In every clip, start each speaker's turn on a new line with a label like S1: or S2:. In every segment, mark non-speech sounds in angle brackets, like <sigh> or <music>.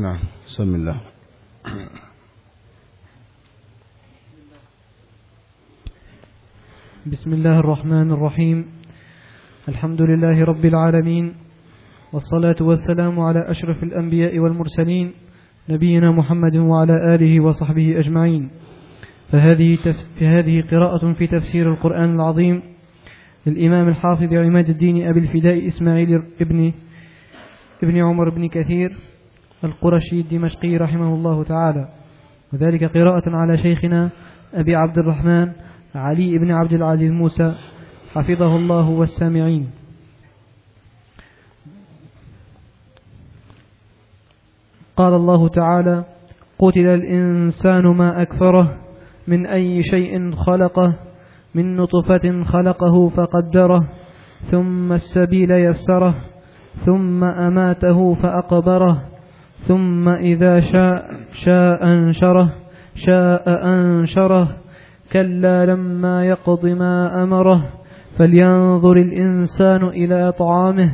S1: نعم بسم الله.
S2: بسم الله الرحمن الرحيم. الحمد لله رب العالمين والصلاة والسلام على أشرف الأنبياء والمرسلين نبينا محمد وعلى آله وصحبه أجمعين. فهذه. فهذه قراءة في تفسير القرآن العظيم للإمام الحافظ عماد الدين أبي الفداء إسماعيل ابن ابن عمر بن كثير. القرشي الدمشقي رحمه الله تعالى. وذلك قراءة على شيخنا أبي عبد الرحمن علي بن عبد العزيز موسى حفظه الله والسامعين. قال الله تعالى قتل الإنسان ما أكفره من أي شيء خلقه من نطفة خلقه فقدره ثم السبيل يسره ثم أماته فأقبره ثم إذا شاء شاء أنشره شاء أنشره كلا لما يقض ما أمره فلينظر الإنسان إلى طعامه.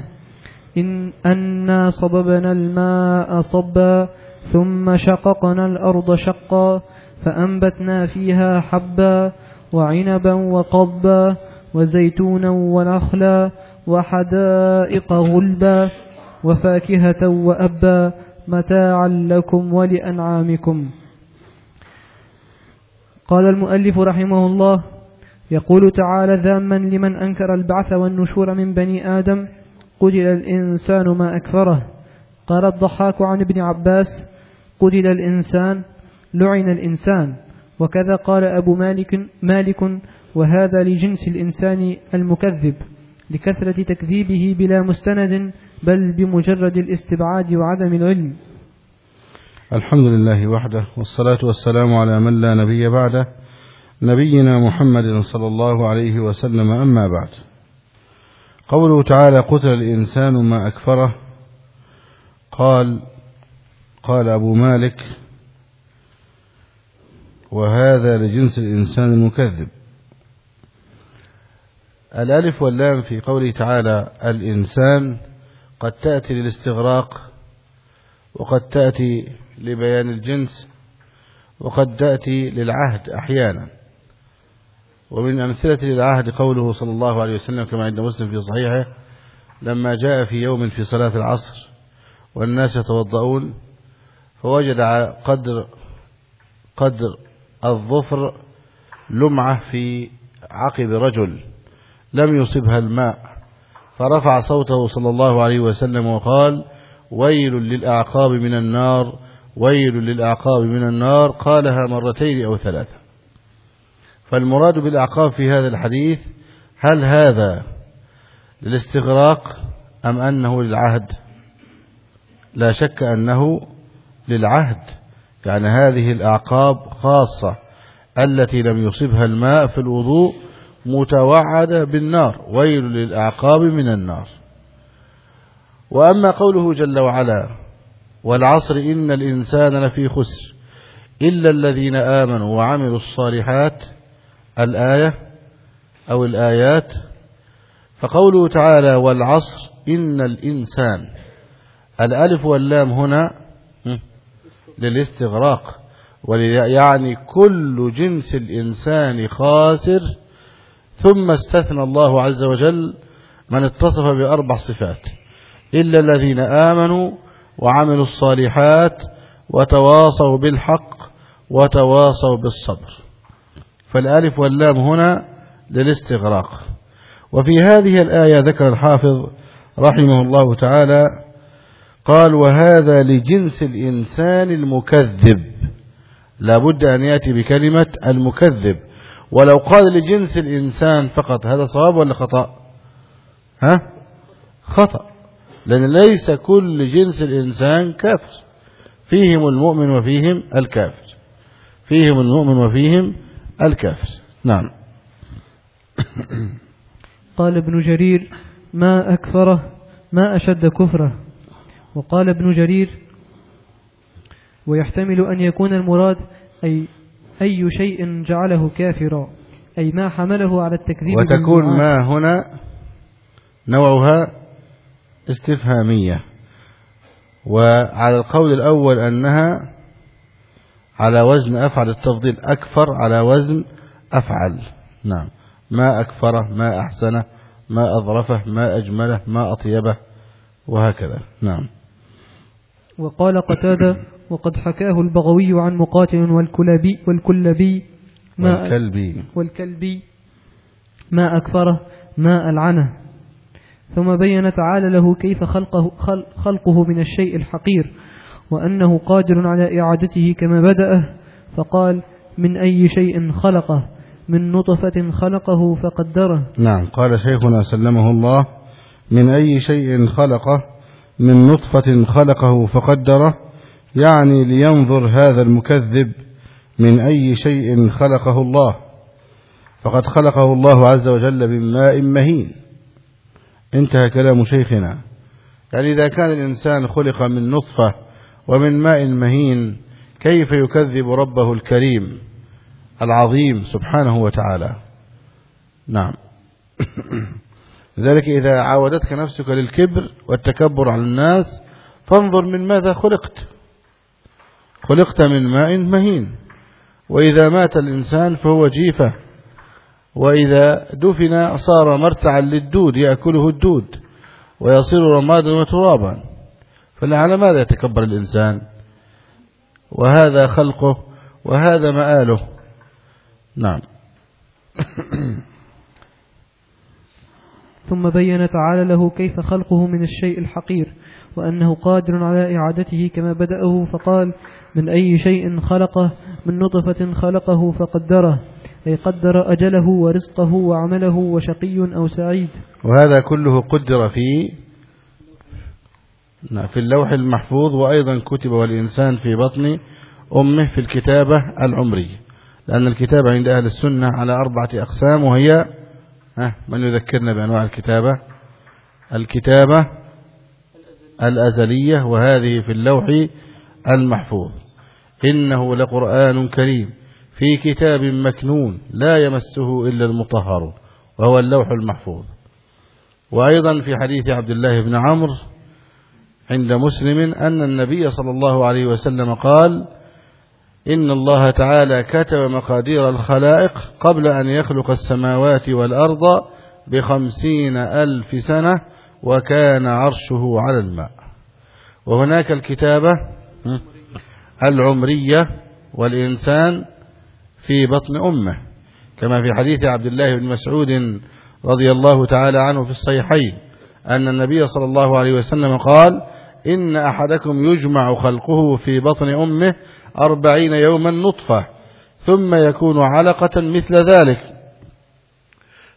S2: إن أنا صببنا الماء صبا ثم شققنا الأرض شقا فأنبتنا فيها حبا وعنبا وقضبا وزيتونا ونخلا وحدائق غلبا وفاكهة وأبا متاعا لكم ولأنعامكم. قال المؤلف رحمه الله يقول تعالى ذاما لمن أنكر البعث والنشور من بني آدم قتل الإنسان ما أكفره. قال الضحاك عن ابن عباس قتل الإنسان لعن الإنسان. وكذا قال أبو مالك مالك وهذا لجنس الإنسان المكذب لكثرة تكذيبه بلا مستند بل بمجرد الاستبعاد وعدم العلم.
S1: الحمد لله وحده والصلاة والسلام على من لا نبي بعده نبينا محمد صلى الله عليه وسلم أما بعد. قوله تعالى قتل الإنسان ما أكفره قال قال أبو مالك وهذا لجنس الإنسان المكذب الألف واللام في قوله تعالى الإنسان قد تأتي للاستغراق وقد تأتي لبيان الجنس وقد تأتي للعهد أحيانا. ومن أمثلة للعهد قوله صلى الله عليه وسلم كما عند مسلم في صحيحه لما جاء في يوم في صلاة العصر والناس يتوضؤون فوجد قدر قدر الظفر لمعة في عقب رجل لم يصبها الماء فرفع صوته صلى الله عليه وسلم وقال ويل للأعقاب من النار ويل للأعقاب من النار. قالها مرتين أو ثلاثة. فالمراد بالأعقاب في هذا الحديث هل هذا للاستغراق أم أنه للعهد؟ لا شك أنه للعهد يعني هذه الأعقاب خاصة التي لم يصبها الماء في الوضوء متوعدة بالنار ويل للأعقاب من النار. وأما قوله جل وعلا والعصر إن الإنسان لفي خسر إلا الذين آمنوا وعملوا الصالحات الآية أو الآيات. فقوله تعالى والعصر إن الإنسان الألف واللام هنا للاستغراق يعني كل جنس الإنسان خاسر ثم استثنى الله عز وجل من اتصف بأربع صفات. إلا الذين آمنوا وعملوا الصالحات وتواصوا بالحق وتواصوا بالصبر. فالألف واللام هنا للاستغراق. وفي هذه الآية ذكر الحافظ رحمه الله تعالى قال وهذا لجنس الإنسان المكذب. لابد أن يأتي بكلمة المكذب. ولو قال لجنس الإنسان فقط هذا صواب ولا خطأ؟ ها؟ خطأ. لأن ليس كل جنس الإنسان كافر. فيهم المؤمن وفيهم الكافر. فيهم المؤمن وفيهم الكافر. نعم. <coughs>
S2: قال ابن جرير ما أكفره ما أشد كفره. وقال ابن جرير ويحتمل أن يكون المراد أي أي شيء جعله كافرا أي ما حمله على التكذيب
S1: وتكون ما هنا نوعها استفهامية. وعلى القول الأول أنها على وزن أفعل التفضيل أكفر على وزن أفعل. نعم. ما أكفره ما أحسنه ما أظرفه ما أجمله ما أطيبه وهكذا. نعم.
S2: وقال قتادة وقد حكاه البغوي عن مقاتل والكلبي والكلبي
S1: ما والكلبي.
S2: والكلبي ما أكفره ما ألعنه. ثم بين تعالى له كيف خلقه, خلقه من الشيء الحقير وأنه قادر على إعادته كما بدأه. فقال من أي شيء خلقه؟ من نطفة خلقه فقدره.
S1: نعم قال شيخنا سلمه الله من أي شيء خلقه؟ من نطفة خلقه فقدره. يعني لينظر هذا المكذب من أي شيء خلقه الله. فقد خلقه الله عز وجل من ماء مهين. انتهى كلام شيخنا. يعني إذا كان الإنسان خلق من نطفة ومن ماء مهين كيف يكذب ربه الكريم العظيم سبحانه وتعالى؟ نعم. <coughs> لذلك إذا عاودتك نفسك للكبر والتكبر على الناس فانظر من ماذا خلقت. خلقت من ماء مهين. وإذا مات الإنسان فهو جيفة. وإذا دفن صار مرتعا للدود يأكله الدود ويصير رمادا وترابا. فلعل ماذا يتكبر الإنسان؟ وهذا خلقه وهذا مآله. نعم. <coughs>
S2: ثم بين تعالى له كيف خلقه من الشيء الحقير وأنه قادر على إعادته كما بدأه فقال من أي شيء خلقه من نطفة خلقه فقدره أي قدر أجله ورزقه وعمله وشقي أو سعيد.
S1: وهذا كله قدر في في اللوح المحفوظ وأيضا كتب والإنسان في بطن أمه في الكتابة العمرية لأن الكتابة عند أهل السنة على أربعة أقسام وهي من يذكرنا بأنواع الكتابة؟ الكتابة الأزلية وهذه في اللوح المحفوظ. إنه لقرآن كريم في كتاب مكنون لا يمسه إلا المطهر وهو اللوح المحفوظ. وأيضا في حديث عبد الله بن عمرو عند مسلم أن النبي صلى الله عليه وسلم قال إن الله تعالى كتب مقادير الخلائق قبل أن يخلق السماوات والأرض بخمسين ألف سنة وكان عرشه على الماء. وهناك الكتابة العمرية والإنسان في بطن أمه كما في حديث عبد الله بن مسعود رضي الله تعالى عنه في الصيحين أن النبي صلى الله عليه وسلم قال إن أحدكم يجمع خلقه في بطن أمه أربعين يوما نطفة ثم يكون علقة مثل ذلك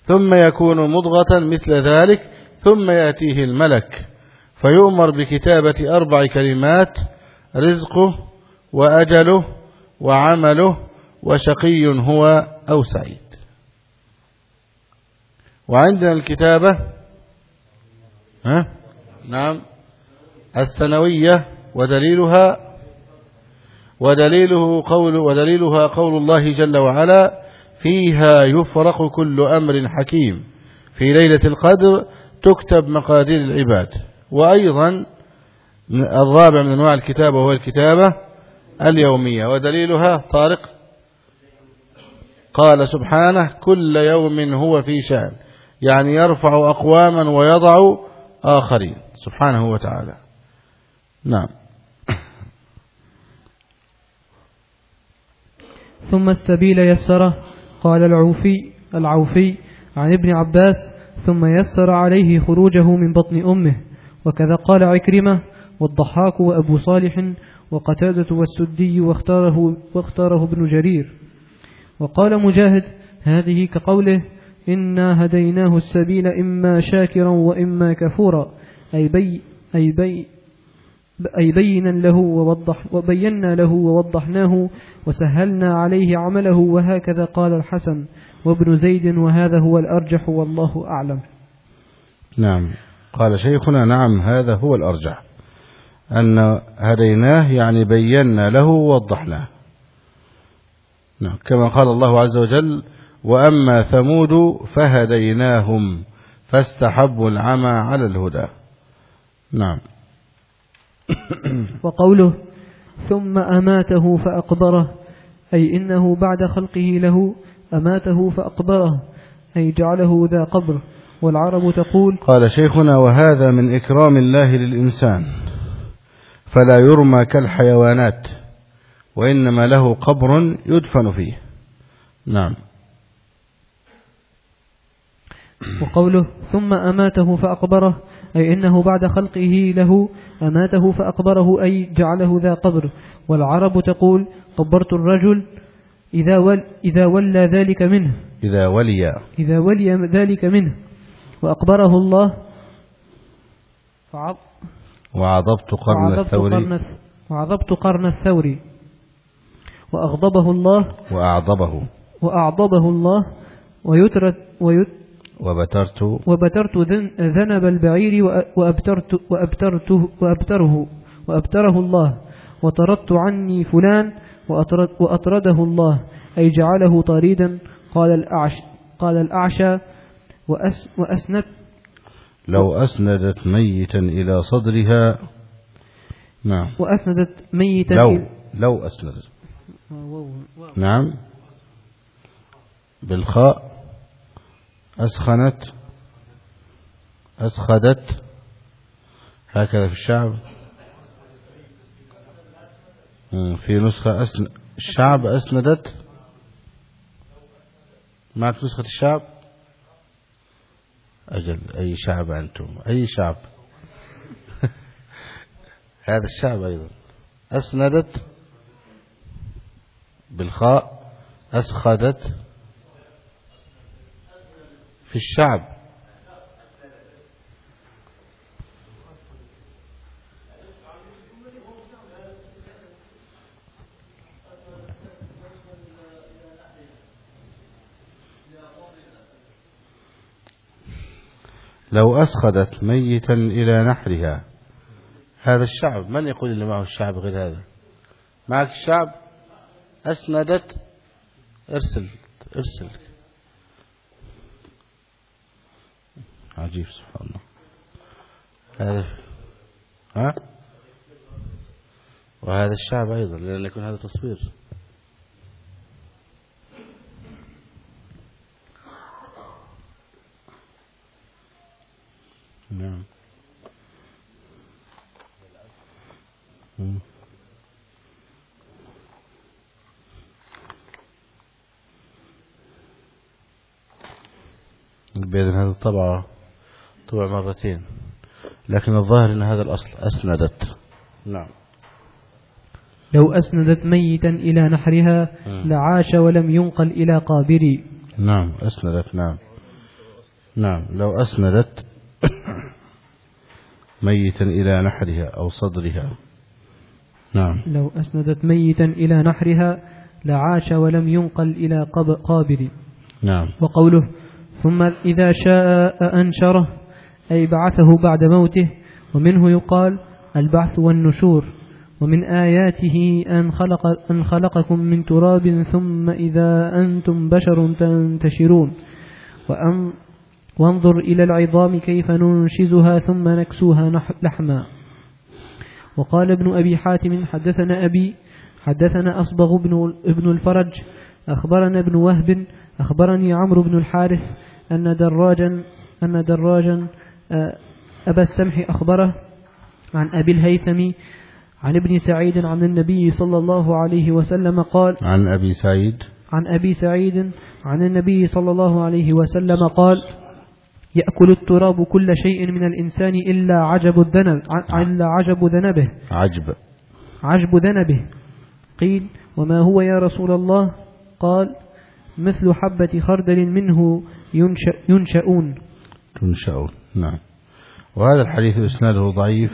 S1: ثم يكون مضغة مثل ذلك ثم يأتيه الملك فيؤمر بكتابة أربع كلمات رزقه وأجله وعمله وشقي هو أو سعيد. وعندنا الكتابة ها؟ نعم. السنوية ودليلها ودليله قول ودليلها قول الله جل وعلا فيها يفرق كل أمر حكيم. في ليلة القدر تكتب مقادير العباد. وأيضا الرابع من أنواع الكتابة وهو الكتابة اليومية. ودليلها طارق. قال سبحانه كل يوم هو في شأن. يعني يرفع أقواما ويضع آخرين. سبحانه وتعالى. نعم.
S2: ثم السبيل يسره. قال العوفي العوفي عن ابن عباس ثم يسر عليه خروجه من بطن أمه. وكذا قال عكرمة والضحاك وأبو صالح وقتادة والسدي واختاره, واختاره ابن جرير. وقال مجاهد هذه كقوله إنا هديناه السبيل إما شاكرا وإما كفورا. أي بي أي بي أي بينا له ووضح وبينا له ووضحناه وسهلنا عليه عمله وهكذا قال الحسن وابن زيد وهذا هو الأرجح والله أعلم.
S1: نعم. قال شيخنا نعم هذا هو الأرجح. أن هديناه يعني بينا له ووضحناه. نعم كما قال الله عز وجل وأما ثمود فهديناهم فاستحبوا العمى على الهدى. نعم. <coughs>
S2: وقوله ثم أماته فأقبره أي إنه بعد خلقه له أماته فأقبره أي جعله ذا قبر. والعرب تقول
S1: قال شيخنا وهذا من إكرام الله للإنسان. فلا يرمى كالحيوانات وإنما له قبر يدفن فيه. نعم.
S2: وقوله ثم أماته فأقبره أي إنه بعد خلقه له أماته فأقبره أي جعله ذا قبر. والعرب تقول قبرت الرجل إذا, ول إذا ولى ذلك منه.
S1: إذا ولي.
S2: إذا ولي ذلك منه. وأقبره الله.
S1: وعضبت قرن
S2: وعضبت
S1: الثوري.
S2: قرن وعضبت قرن الثوري. وأغضبه الله.
S1: وأعضبه.
S2: وأعضبه الله. ويترت ويت
S1: وبترت
S2: وبترت ذن- ذنب البعير وأ- وأبترت وأبترته وأبتره وأبتره الله. وطردت عني فلان وأطرد وأطرده الله. أي جعله طريدا. قال الأعش قال الأعشى. وأس وأسند
S1: لو أسندت ميتا إلى صدرها نعم.
S2: وأسندت ميتا
S1: لو لو أسندت. نعم. بالخاء أسخنت أسخدت. هكذا في الشعب. في نسخة أسن... الشعب أسندت. معك نسخة الشعب؟ أجل أي شعب أنتم؟ أي شعب؟ <laughs> هذا الشعب أيضا. أسندت بالخاء أسخدت في الشعب. لو أسخدت ميتا إلى نحرها. هذا الشعب من يقول اللي معه الشعب غير هذا؟ معك الشعب أسندت إرسل إرسل. عجيب سبحان الله. هذا ها؟ وهذا الشعب أيضا لأن يكون هذا تصوير. نعم. بإذن هذا الطبعة طبع مرتين. لكن الظاهر أن هذا الأصل أسندت. نعم.
S2: لو أسندت ميتا إلى نحرها. لعاش ولم ينقل إلى قابري.
S1: نعم أسندت نعم. نعم لو أسندت <coughs> ميتا إلى نحرها أو صدرها. نعم.
S2: لو أسندت ميتا إلى نحرها لعاش ولم ينقل إلى قابر
S1: نعم.
S2: وقوله ثم إذا شاء أنشره أي بعثه بعد موته ومنه يقال البعث والنشور ومن آياته أن, خلق أن خلقكم من تراب ثم إذا أنتم بشر تنتشرون وأن وانظر إلى العظام كيف ننشزها ثم نكسوها لحما. وقال ابن أبي حاتم حدثنا أبي حدثنا أصبغ بن, ابن الفرج أخبرنا ابن وهب أخبرني عمرو بن الحارث أن دراجا أن دراجا آه، أبا السمح أخبره عن أبي الهيثم عن ابن سعيد عن النبي صلى الله عليه وسلم قال
S1: عن أبي سعيد.
S2: عن أبي سعيد عن النبي صلى الله عليه وسلم قال يأكل التراب كل شيء من الإنسان إلا عجب الذنب إلا عجب ذنبه.
S1: عجب.
S2: عجب ذنبه. قيل وما هو يا رسول الله؟ قال مثل حبة خردل منه ينشأ ينشأون.
S1: تنشأون. نعم. وهذا الحديث إسناده ضعيف.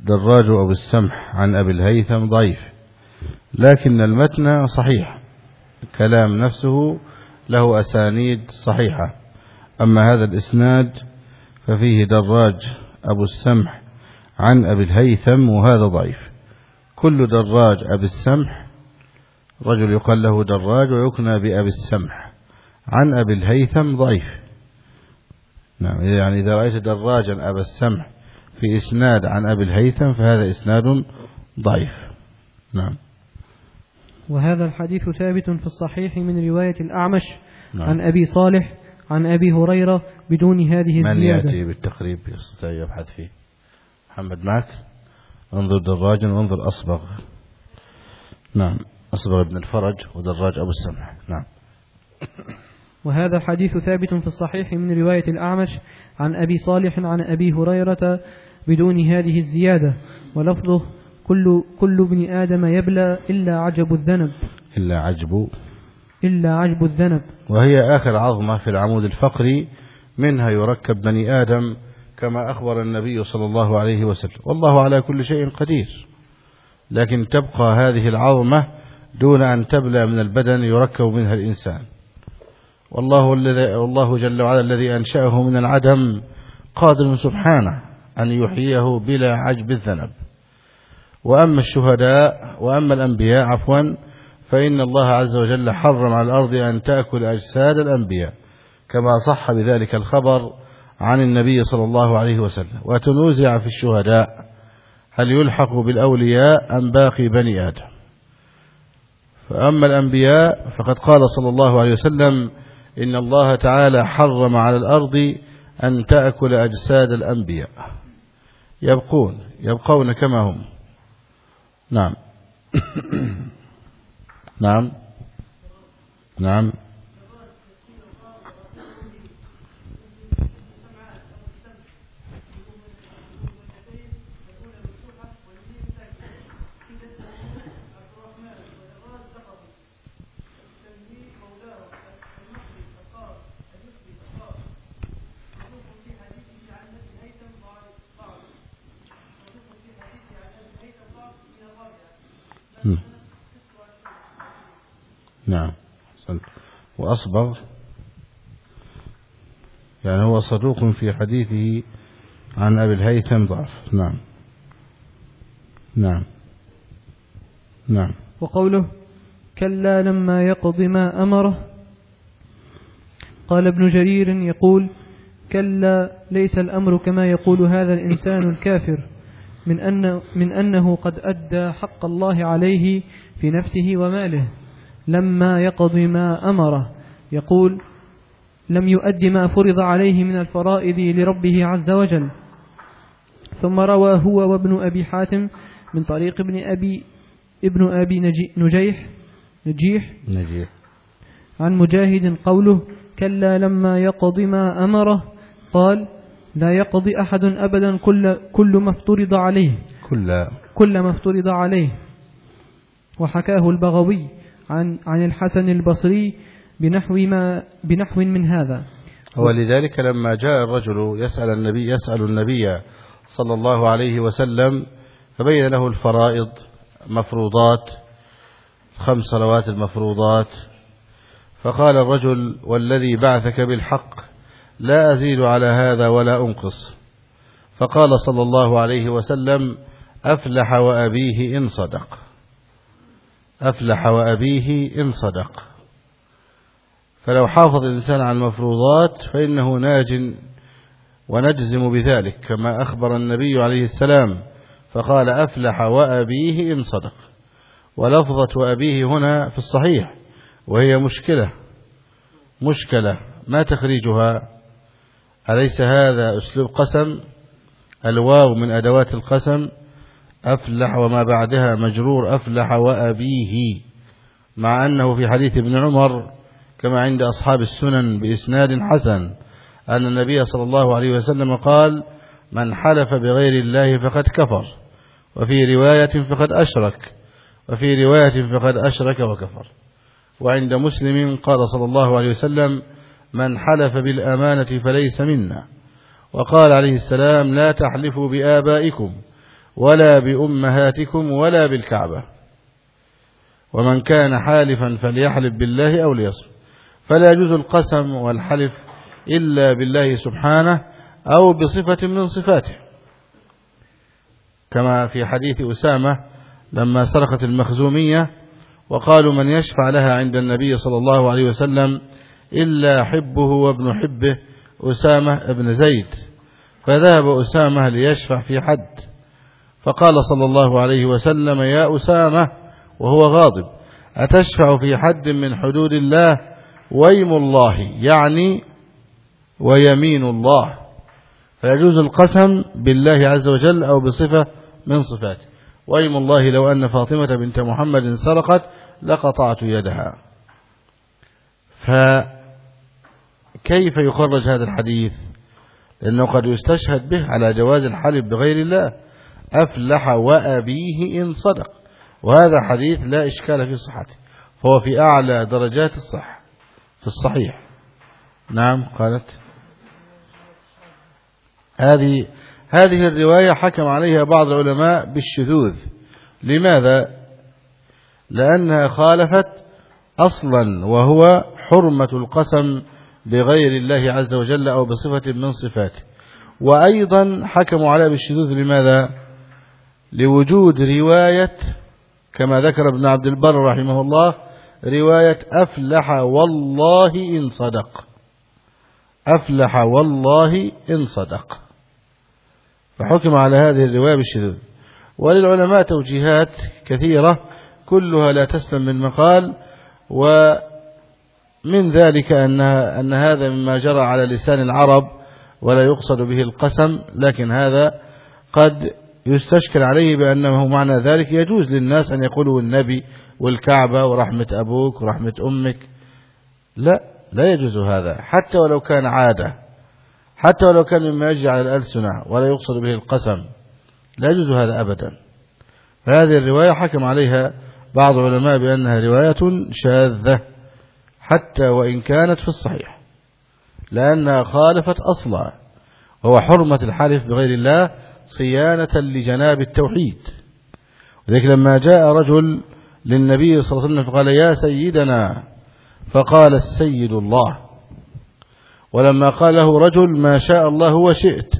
S1: دراج أبو السمح عن أبي الهيثم ضعيف. لكن المتن صحيح. كلام نفسه له أسانيد صحيحة. أما هذا الإسناد ففيه دراج أبو السمح عن أبي الهيثم وهذا ضعيف. كل دراج أبي السمح رجل يقال له دراج ويكنى بأبي السمح. عن أبي الهيثم ضعيف. نعم يعني إذا رأيت دراجا أبا السمح في إسناد عن أبي الهيثم فهذا إسناد ضعيف. نعم.
S2: وهذا الحديث ثابت في الصحيح من رواية الأعمش
S1: نعم.
S2: عن أبي صالح عن أبي هريرة بدون هذه
S1: من
S2: الزيادة.
S1: يأتي بالتقريب يستطيع يبحث فيه. محمد معك. انظر دراج وانظر أصبغ. نعم أصبغ ابن الفرج ودراج أبو السمح نعم.
S2: وهذا الحديث ثابت في الصحيح من رواية الأعمش عن أبي صالح عن أبي هريرة بدون هذه الزيادة. ولفظه كل, كل ابن آدم يبلى إلا عجب الذنب.
S1: إلا عجب
S2: إلا عجب الذنب.
S1: وهي آخر عظمة في العمود الفقري منها يركب بني آدم كما أخبر النبي صلى الله عليه وسلم. والله على كل شيء قدير. لكن تبقى هذه العظمة دون أن تبلى من البدن يركب منها الإنسان. والله, الذي والله جل وعلا الذي أنشأه من العدم قادر سبحانه أن يحييه بلا عجب الذنب. وأما الشهداء وأما الأنبياء عفوا فإن الله عز وجل حرم على الأرض أن تأكل أجساد الأنبياء كما صح بذلك الخبر عن النبي صلى الله عليه وسلم. وتنوزع في الشهداء هل يلحق بالأولياء أم باقي بني آدم؟ فأما الأنبياء فقد قال صلى الله عليه وسلم إن الله تعالى حرم على الأرض أن تأكل أجساد الأنبياء. يبقون يبقون كما هم. نعم. <coughs> نعم. نعم. نعم. وأصبغ يعني هو صدوق في حديثه عن أبي الهيثم ضعف. نعم. نعم. نعم.
S2: وقوله كلا لما يقض ما أمره. قال ابن جرير يقول كلا ليس الأمر كما يقول هذا الإنسان الكافر من, أن من أنه قد أدى حق الله عليه في نفسه وماله. لما يقض ما أمره. يقول لم يؤد ما فرض عليه من الفرائض لربه عز وجل. ثم روى هو وابن أبي حاتم من طريق ابن أبي ابن أبي نجيح نجيح
S1: نجيح.
S2: عن مجاهد قوله كلا لما يقض ما أمره. قال لا يقضي أحد أبدا كل, كل ما افترض عليه.
S1: كل
S2: كل ما افترض عليه. وحكاه البغوي. عن عن الحسن البصري بنحو ما بنحو من هذا.
S1: ولذلك لما جاء الرجل يسأل النبي يسأل النبي صلى الله عليه وسلم فبين له الفرائض مفروضات خمس صلوات المفروضات. فقال الرجل والذي بعثك بالحق لا أزيد على هذا ولا أنقص. فقال صلى الله عليه وسلم أفلح وأبيه إن صدق. أفلح وأبيه إن صدق. فلو حافظ الإنسان على المفروضات فإنه ناج ونجزم بذلك كما أخبر النبي عليه السلام فقال أفلح وأبيه إن صدق. ولفظة وأبيه هنا في الصحيح وهي مشكلة. مشكلة. ما تخريجها؟ أليس هذا أسلوب قسم؟ الواو من أدوات القسم؟ أفلح وما بعدها مجرور أفلح وأبيه مع أنه في حديث ابن عمر كما عند أصحاب السنن بإسناد حسن أن النبي صلى الله عليه وسلم قال من حلف بغير الله فقد كفر وفي رواية فقد أشرك وفي رواية فقد أشرك وكفر. وعند مسلم قال صلى الله عليه وسلم من حلف بالأمانة فليس منا. وقال عليه السلام لا تحلفوا بآبائكم ولا بأمهاتكم ولا بالكعبة. ومن كان حالفا فليحلف بالله أو ليصم فلا يجوز القسم والحلف إلا بالله سبحانه أو بصفة من صفاته. كما في حديث أسامة لما سرقت المخزومية وقالوا من يشفع لها عند النبي صلى الله عليه وسلم إلا حبه وابن حبه أسامة بن زيد. فذهب أسامة ليشفع في حد. فقال صلى الله عليه وسلم يا أسامة وهو غاضب أتشفع في حد من حدود الله ويم الله يعني ويمين الله فيجوز القسم بالله عز وجل أو بصفة من صفاته ويم الله لو أن فاطمة بنت محمد سرقت لقطعت يدها. فكيف يخرج هذا الحديث؟ لأنه قد يستشهد به على جواز الحلف بغير الله. أفلح وأبيه إن صدق. وهذا حديث لا إشكال في صحته فهو في أعلى درجات الصح في الصحيح. نعم قالت. هذه هذه الرواية حكم عليها بعض العلماء بالشذوذ. لماذا؟ لأنها خالفت أصلا وهو حرمة القسم بغير الله عز وجل أو بصفة من صفاته. وأيضا حكموا عليها بالشذوذ لماذا؟ لوجود رواية كما ذكر ابن عبد البر رحمه الله رواية أفلح والله إن صدق. أفلح والله إن صدق. فحكم على هذه الرواية بالشذوذ. وللعلماء توجيهات كثيرة كلها لا تسلم من مقال ومن ذلك أن, أن هذا مما جرى على لسان العرب ولا يقصد به القسم لكن هذا قد يستشكل عليه بأنه معنى ذلك يجوز للناس أن يقولوا النبي والكعبة ورحمة أبوك ورحمة أمك. لا لا يجوز هذا. حتى ولو كان عادة حتى ولو كان مما يجري على الألسنة ولا يقصد به القسم لا يجوز هذا أبدا. فهذه الرواية حكم عليها بعض العلماء بأنها رواية شاذة حتى وإن كانت في الصحيح لأنها خالفت أصلا وهو حرمة الحلف بغير الله صيانة لجناب التوحيد. وذلك لما جاء رجل للنبي صلى الله عليه وسلم فقال يا سيدنا فقال السيد الله. ولما قال له رجل ما شاء الله وشئت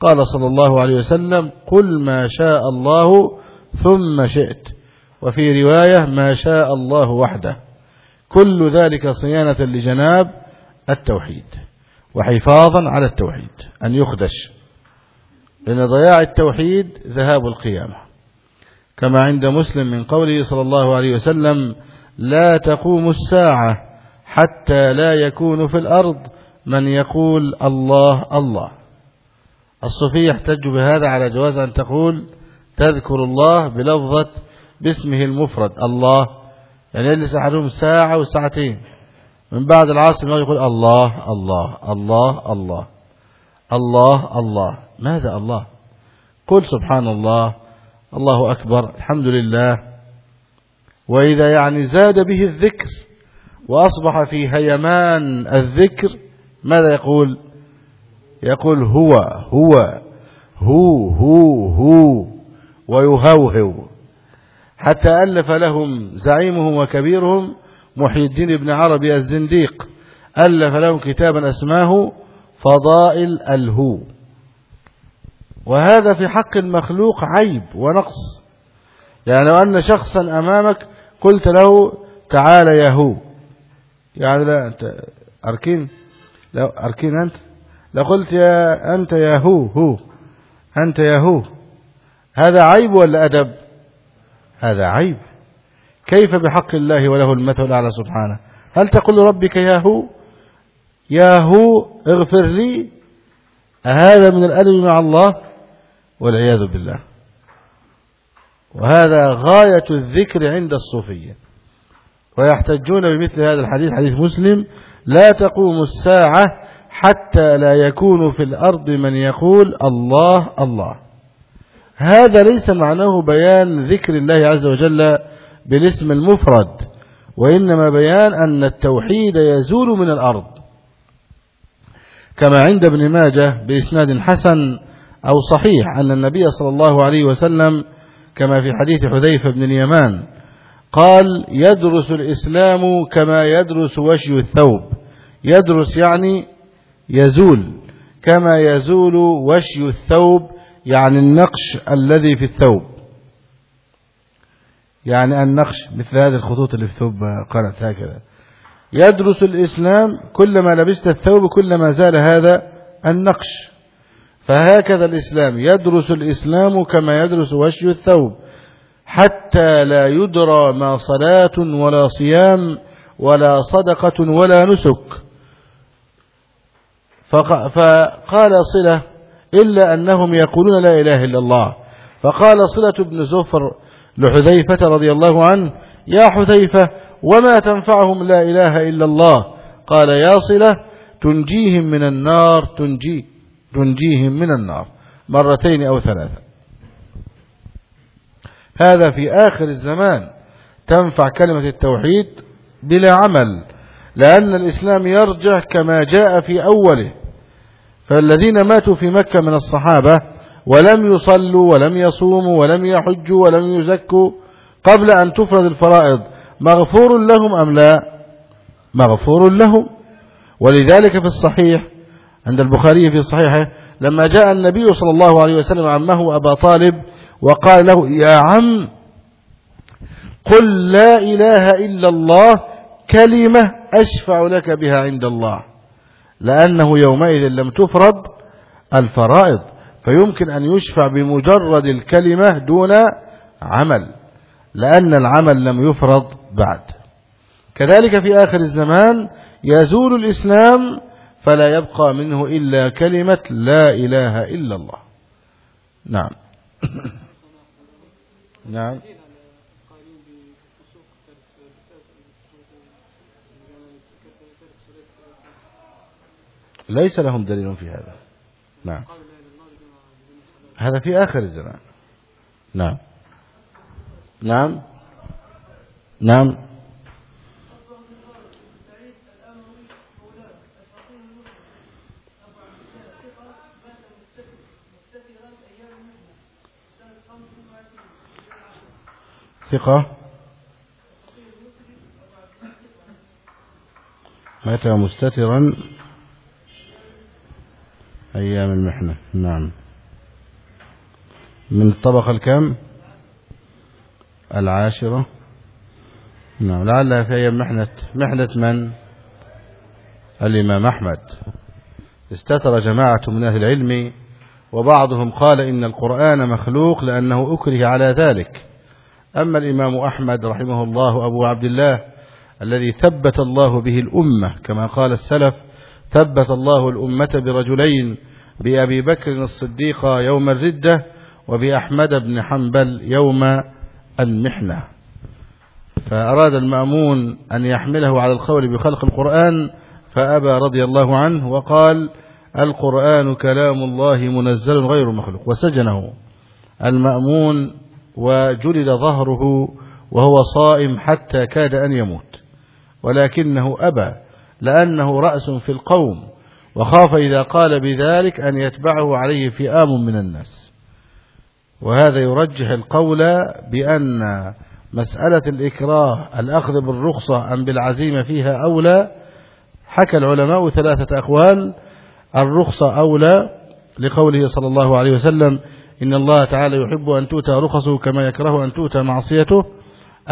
S1: قال صلى الله عليه وسلم قل ما شاء الله ثم شئت. وفي رواية ما شاء الله وحده. كل ذلك صيانة لجناب التوحيد. وحفاظا على التوحيد. أن يخدش. لأن ضياع التوحيد ذهاب القيامة. كما عند مسلم من قوله صلى الله عليه وسلم لا تقوم الساعة حتى لا يكون في الأرض من يقول الله الله. الصوفية يحتج بهذا على جواز أن تقول تذكر الله بلفظة باسمه المفرد الله. يعني يجلس أحدهم ساعة وساعتين من بعد العصر يقول الله الله الله الله. الله الله. ماذا الله؟ قل سبحان الله الله أكبر الحمد لله. وإذا يعني زاد به الذكر وأصبح في هيمان الذكر ماذا يقول؟ يقول هو هو هو هو هو ويهوهو. حتى ألف لهم زعيمهم وكبيرهم محي الدين ابن عربي الزنديق. ألف لهم كتابا أسماه فضائل الهو. وهذا في حق المخلوق عيب ونقص. يعني لو أن شخصا أمامك قلت له تعال يا هو. يعني لا أنت أركين. لو أركين أنت. لقلت يا أنت يا هو هو. أنت يا هو. هذا عيب ولا أدب؟ هذا عيب. كيف بحق الله وله المثل الأعلى سبحانه؟ هل تقول ربك يا هو؟ يا هو اغفر لي. هذا من الأدب مع الله؟ والعياذ بالله. وهذا غاية الذكر عند الصوفية ويحتجون بمثل هذا الحديث حديث مسلم لا تقوم الساعة حتى لا يكون في الأرض من يقول الله الله. هذا ليس معناه بيان ذكر الله عز وجل بالاسم المفرد وإنما بيان أن التوحيد يزول من الأرض. كما عند ابن ماجه بإسناد حسن أو صحيح أن النبي صلى الله عليه وسلم كما في حديث حذيفة بن اليمان قال يدرس الإسلام كما يدرس وشي الثوب. يدرس يعني يزول كما يزول وشي الثوب يعني النقش الذي في الثوب. يعني النقش مثل هذه الخطوط اللي في الثوب قالت هكذا. يدرس الإسلام كلما لبست الثوب كلما زال هذا النقش. فهكذا الإسلام يدرس الإسلام كما يدرس وشي الثوب حتى لا يدرى ما صلاة ولا صيام ولا صدقة ولا نسك. فقال صلة إلا أنهم يقولون لا إله إلا الله. فقال صلة بن زفر لحذيفة رضي الله عنه يا حذيفة وما تنفعهم لا إله إلا الله؟ قال يا صلة تنجيهم من النار تنجي تنجيهم من النار. مرتين أو ثلاثة. هذا في آخر الزمان تنفع كلمة التوحيد بلا عمل لأن الإسلام يرجع كما جاء في أوله. فالذين ماتوا في مكة من الصحابة ولم يصلوا ولم يصوموا ولم يحجوا ولم يزكوا قبل أن تفرض الفرائض مغفور لهم أم لا؟ مغفور لهم. ولذلك في الصحيح عند البخاري في صحيحه لما جاء النبي صلى الله عليه وسلم عمه أبا طالب وقال له يا عم قل لا إله إلا الله كلمة أشفع لك بها عند الله لأنه يومئذ لم تفرض الفرائض فيمكن أن يشفع بمجرد الكلمة دون عمل لأن العمل لم يفرض بعد. كذلك في آخر الزمان يزول الإسلام فلا يبقى منه إلا كلمة لا إله إلا الله. نعم. <coughs> نعم. ليس لهم دليل في هذا. نعم. هذا في آخر الزمان. نعم. نعم. نعم. ثقة. مات مستترا؟ أيام المحنة. نعم. من الطبقة الكام العاشرة. نعم. لعلها في أيام محنة. محنة من؟ الإمام أحمد. استتر جماعة من أهل العلم وبعضهم قال إن القرآن مخلوق لأنه أكره على ذلك. أما الإمام أحمد رحمه الله أبو عبد الله الذي ثبت الله به الأمة كما قال السلف ثبت الله الأمة برجلين بأبي بكر الصديق يوم الردة وبأحمد بن حنبل يوم المحنة. فأراد المأمون أن يحمله على القول بخلق القرآن فأبى رضي الله عنه وقال القرآن كلام الله منزل غير مخلوق. وسجنه. المأمون وجلد ظهره وهو صائم حتى كاد أن يموت. ولكنه أبى لأنه رأس في القوم وخاف إذا قال بذلك أن يتبعه عليه فئام من الناس. وهذا يرجح القول بأن مسألة الإكراه الأخذ بالرخصة أم بالعزيمة فيها أولى. حكى العلماء ثلاثة أقوال الرخصة أولى لقوله صلى الله عليه وسلم إن الله تعالى يحب أن تؤتى رخصه كما يكره أن تؤتى معصيته.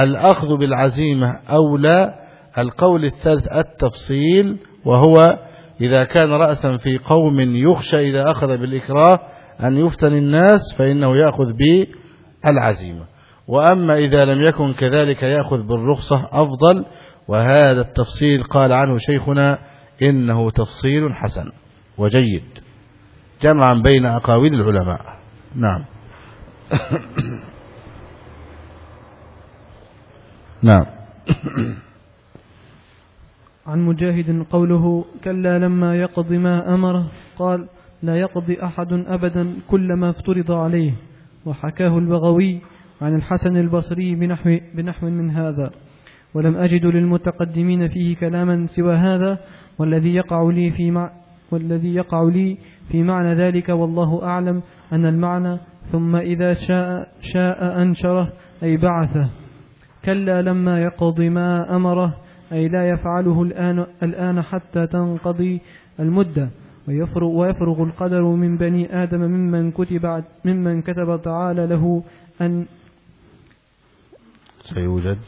S1: الأخذ بالعزيمة أولى القول الثالث التفصيل وهو إذا كان رأسا في قوم يخشى إذا أخذ بالإكراه أن يفتن الناس فإنه يأخذ بالعزيمة. وأما إذا لم يكن كذلك يأخذ بالرخصة أفضل وهذا التفصيل قال عنه شيخنا إنه تفصيل حسن وجيد. جمعا بين أقاويل العلماء. نعم. نعم.
S2: عن مجاهد قوله كلا لما يقض ما أمره قال لا يقضي أحد أبدا كل ما افترض عليه. وحكاه البغوي عن الحسن البصري بنحو, بنحو من هذا ولم أجد للمتقدمين فيه كلاما سوى هذا والذي يقع لي في مع والذي يقع لي في معنى ذلك والله أعلم أن المعنى ثم إذا شاء شاء أنشره أي بعثه. كلا لما يقض ما أمره أي لا يفعله الآن, الآن حتى تنقضي المدة. ويفرغ, ويفرغ القدر من بني آدم ممن كتب ممن كتب تعالى له أن
S1: سيوجد.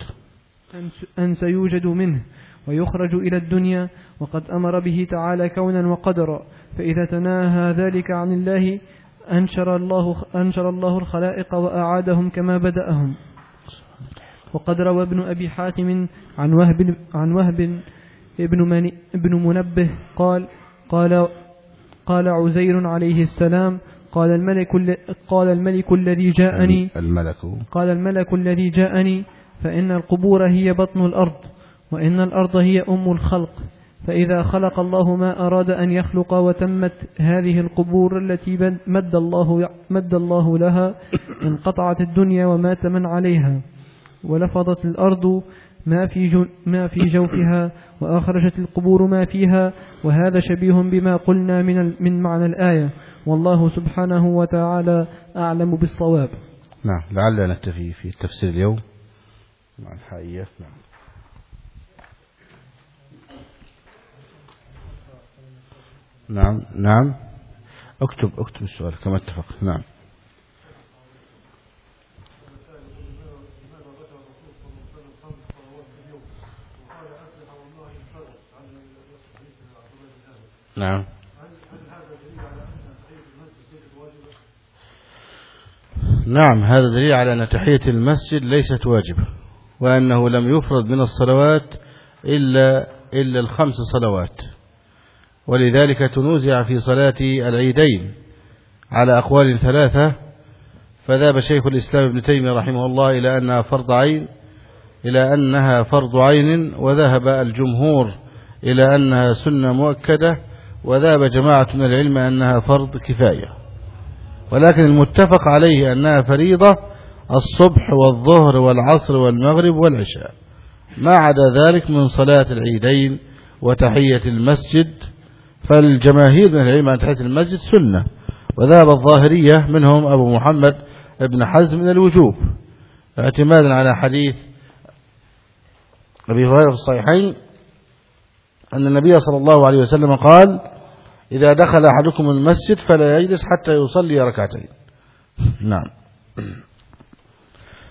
S2: أن سيوجد منه. ويخرج إلى الدنيا وقد أمر به تعالى كونا وقدرا فإذا تناهى ذلك عن الله أنشر الله, أنشر الله الخلائق وأعادهم كما بدأهم. وقد روى ابن أبي حاتم عن وهب, عن وهب ابن, من ابن منبه قال قال قال عزير عليه السلام قال الملك قال الملك الذي جاءني
S1: الملك.
S2: قال الملك الذي جاءني فإن القبور هي بطن الأرض وإن الأرض هي أم الخلق. فإذا خلق الله ما أراد أن يخلق وتمت هذه القبور التي مد الله مد الله لها انقطعت الدنيا ومات من عليها ولفظت الأرض ما في ما في جوفها وأخرجت القبور ما فيها وهذا شبيه بما قلنا من من معنى الآية والله سبحانه وتعالى أعلم بالصواب.
S1: نعم لعلنا نكتفي في التفسير اليوم مع الحائية نعم. نعم نعم. اكتب اكتب السؤال كما اتفق نعم. نعم. نعم هذا دليل على أن تحية المسجد ليست واجبة وأنه لم يفرض من الصلوات إلا, إلا الخمس صلوات. ولذلك تنوزع في صلاة العيدين على أقوال ثلاثة. فذهب شيخ الإسلام ابن تيمية رحمه الله إلى أنها فرض عين إلى أنها فرض عين وذهب الجمهور إلى أنها سنة مؤكدة وذهب جماعة من العلم أنها فرض كفاية. ولكن المتفق عليه أنها فريضة الصبح والظهر والعصر والمغرب والعشاء. ما عدا ذلك من صلاة العيدين وتحية المسجد فالجماهير من العلم أن تحية المسجد سنة. وذهب الظاهرية منهم أبو محمد ابن حزم من الوجوب. اعتمادا على حديث أبي هريرة في الصحيحين أن النبي صلى الله عليه وسلم قال إذا دخل أحدكم المسجد فلا يجلس حتى يصلي ركعتين. نعم.